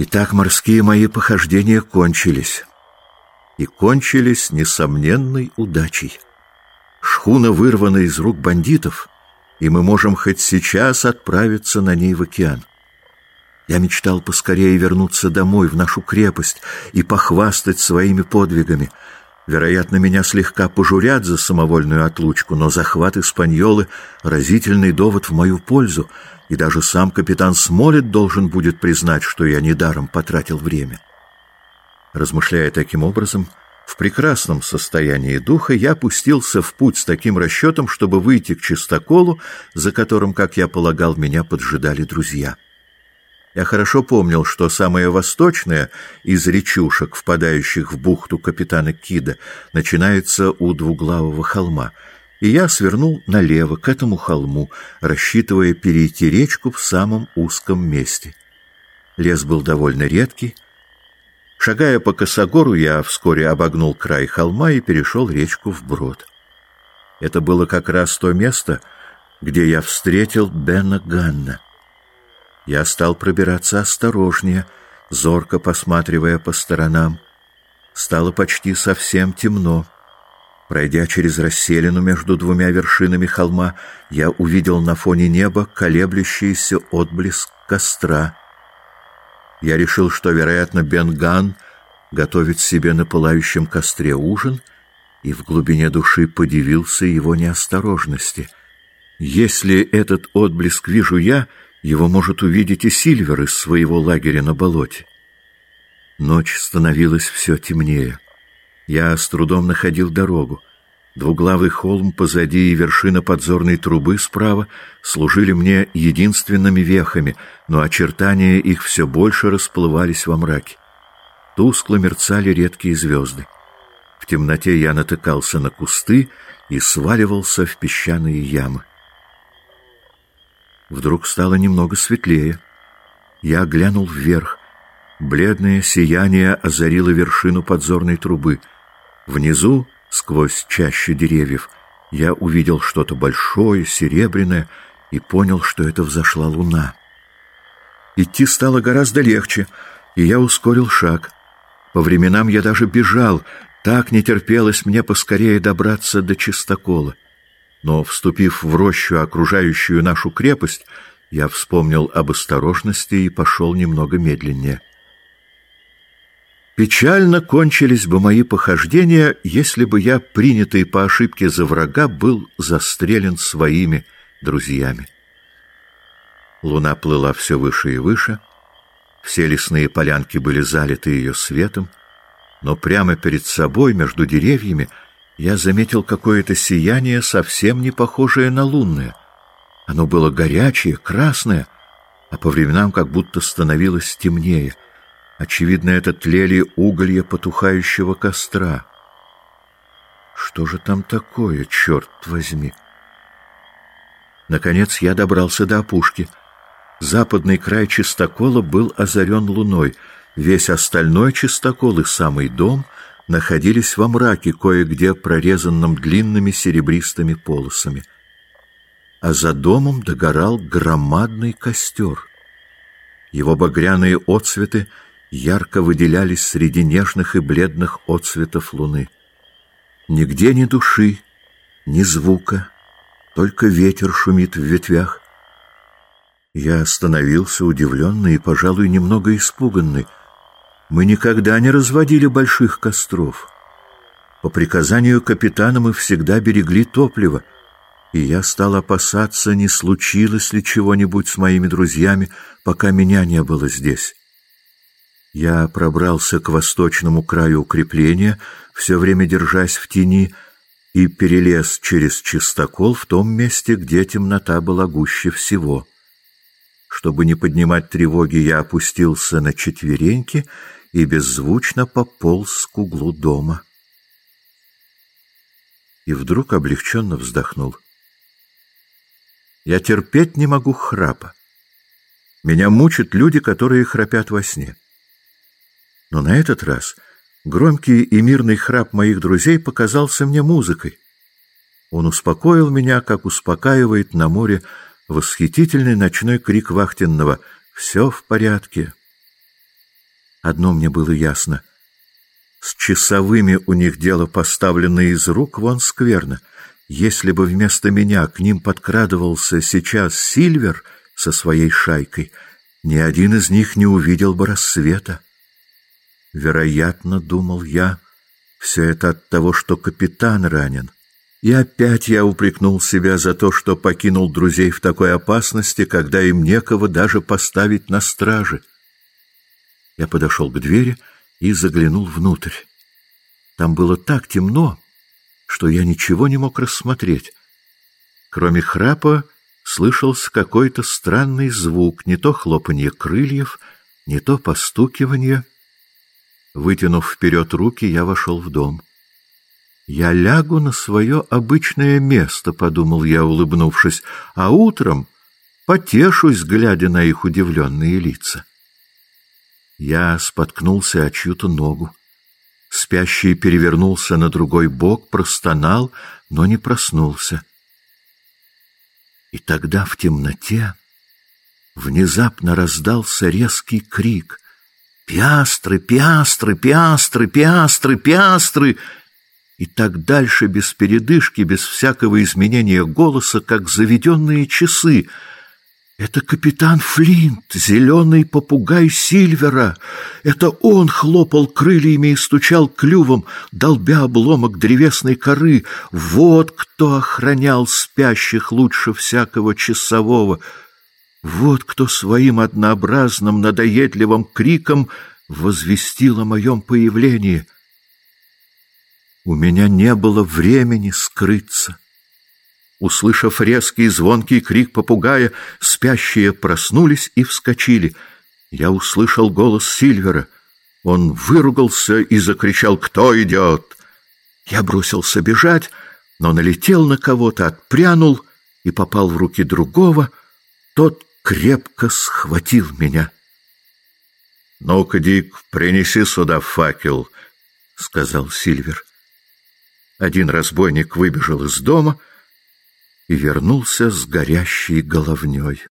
Итак, морские мои похождения кончились. И кончились несомненной удачей. Шхуна вырвана из рук бандитов, и мы можем хоть сейчас отправиться на ней в океан. Я мечтал поскорее вернуться домой, в нашу крепость, и похвастать своими подвигами. Вероятно, меня слегка пожурят за самовольную отлучку, но захват Испаньолы — разительный довод в мою пользу, и даже сам капитан Смолет должен будет признать, что я недаром потратил время. Размышляя таким образом, в прекрасном состоянии духа я пустился в путь с таким расчетом, чтобы выйти к чистоколу, за которым, как я полагал, меня поджидали друзья. Я хорошо помнил, что самая восточная из речушек, впадающих в бухту капитана Кида, начинается у двуглавого холма, и я свернул налево, к этому холму, рассчитывая перейти речку в самом узком месте. Лес был довольно редкий, Шагая по косогору, я вскоре обогнул край холма и перешел речку вброд. Это было как раз то место, где я встретил Бена Ганна. Я стал пробираться осторожнее, зорко посматривая по сторонам. Стало почти совсем темно. Пройдя через расселину между двумя вершинами холма, я увидел на фоне неба колеблющийся отблеск костра — я решил, что, вероятно, Бенган готовит себе на пылающем костре ужин, и в глубине души подивился его неосторожности. Если этот отблеск вижу я, его может увидеть и Сильвер из своего лагеря на болоте. Ночь становилась все темнее. Я с трудом находил дорогу. Двуглавый холм позади и вершина подзорной трубы справа служили мне единственными вехами, но очертания их все больше расплывались во мраке. Тускло мерцали редкие звезды. В темноте я натыкался на кусты и сваливался в песчаные ямы. Вдруг стало немного светлее. Я глянул вверх. Бледное сияние озарило вершину подзорной трубы. Внизу Сквозь чащу деревьев я увидел что-то большое, серебряное, и понял, что это взошла луна. Идти стало гораздо легче, и я ускорил шаг. По временам я даже бежал, так не терпелось мне поскорее добраться до чистокола. Но, вступив в рощу, окружающую нашу крепость, я вспомнил об осторожности и пошел немного медленнее. Печально кончились бы мои похождения, если бы я, принятый по ошибке за врага, был застрелен своими друзьями. Луна плыла все выше и выше, все лесные полянки были залиты ее светом, но прямо перед собой, между деревьями, я заметил какое-то сияние, совсем не похожее на лунное. Оно было горячее, красное, а по временам как будто становилось темнее — Очевидно, это тлели уголья потухающего костра. Что же там такое, черт возьми? Наконец я добрался до опушки. Западный край чистокола был озарен луной. Весь остальной чистокол и самый дом находились во мраке, кое-где прорезанном длинными серебристыми полосами. А за домом догорал громадный костер. Его багряные отцветы — ярко выделялись среди нежных и бледных отцветов луны. Нигде ни души, ни звука, только ветер шумит в ветвях. Я остановился, удивленный и, пожалуй, немного испуганный. Мы никогда не разводили больших костров. По приказанию капитана мы всегда берегли топливо, и я стал опасаться, не случилось ли чего-нибудь с моими друзьями, пока меня не было здесь. Я пробрался к восточному краю укрепления, все время держась в тени, и перелез через чистокол в том месте, где темнота была гуще всего. Чтобы не поднимать тревоги, я опустился на четвереньки и беззвучно пополз к углу дома. И вдруг облегченно вздохнул. Я терпеть не могу храпа. Меня мучат люди, которые храпят во сне. Но на этот раз громкий и мирный храп моих друзей показался мне музыкой. Он успокоил меня, как успокаивает на море восхитительный ночной крик вахтенного «Все в порядке». Одно мне было ясно. С часовыми у них дело поставлено из рук вон скверно. Если бы вместо меня к ним подкрадывался сейчас Сильвер со своей шайкой, ни один из них не увидел бы рассвета. Вероятно, думал я, все это от того, что капитан ранен. И опять я упрекнул себя за то, что покинул друзей в такой опасности, когда им некого даже поставить на страже. Я подошел к двери и заглянул внутрь. Там было так темно, что я ничего не мог рассмотреть. Кроме храпа слышался какой-то странный звук, не то хлопанье крыльев, не то постукивание. Вытянув вперед руки, я вошел в дом. «Я лягу на свое обычное место», — подумал я, улыбнувшись, «а утром потешусь, глядя на их удивленные лица». Я споткнулся о чью-то ногу. Спящий перевернулся на другой бок, простонал, но не проснулся. И тогда в темноте внезапно раздался резкий крик «Пиастры, пиастры, пиастры, пиастры, пиастры!» и так дальше без передышки, без всякого изменения голоса, как заведенные часы. Это капитан Флинт, зеленый попугай Сильвера. Это он хлопал крыльями и стучал клювом, долбя обломок древесной коры. Вот кто охранял спящих лучше всякого часового. Вот кто своим однообразным надоедливым криком возвестил о моем появлении — у меня не было времени скрыться. Услышав резкий звонкий крик попугая, спящие проснулись и вскочили. Я услышал голос Сильвера. Он выругался и закричал «Кто идет?». Я бросился бежать, но налетел на кого-то, отпрянул и попал в руки другого. Тот крепко схватил меня. «Ну-ка, Дик, принеси сюда факел», — сказал Сильвер. Один разбойник выбежал из дома и вернулся с горящей головней.